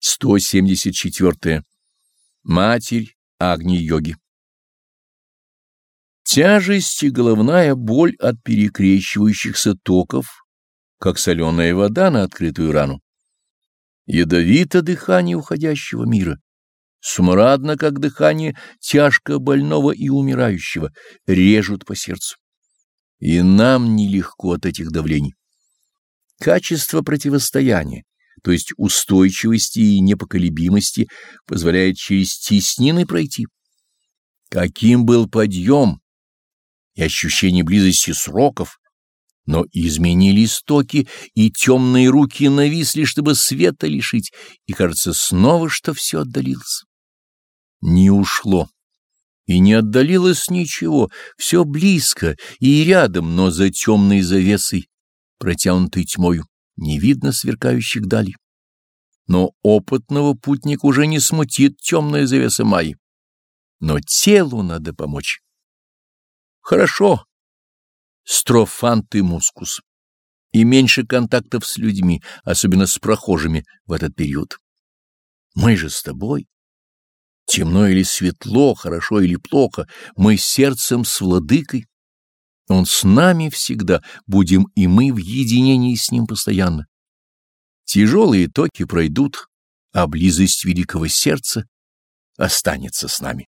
174. Матерь Агни-йоги Тяжесть и головная боль от перекрещивающихся токов, как соленая вода на открытую рану. Ядовито дыхание уходящего мира, смрадно, как дыхание тяжко больного и умирающего, режут по сердцу. И нам нелегко от этих давлений. Качество противостояния, то есть устойчивости и непоколебимости, позволяет через теснины пройти. Каким был подъем и ощущение близости сроков, но изменились токи, и темные руки нависли, чтобы света лишить, и кажется снова, что все отдалилось. Не ушло. И не отдалилось ничего, все близко и рядом, но за темной завесой, протянутой тьмою не видно сверкающих далей. Но опытного путника уже не смутит темная завеса Майи. Но телу надо помочь. Хорошо. Строфант и мускус. И меньше контактов с людьми, особенно с прохожими в этот период. Мы же с тобой. Темно или светло, хорошо или плохо, мы сердцем с владыкой. Он с нами всегда, будем и мы в единении с ним постоянно. Тяжелые токи пройдут, а близость великого сердца останется с нами.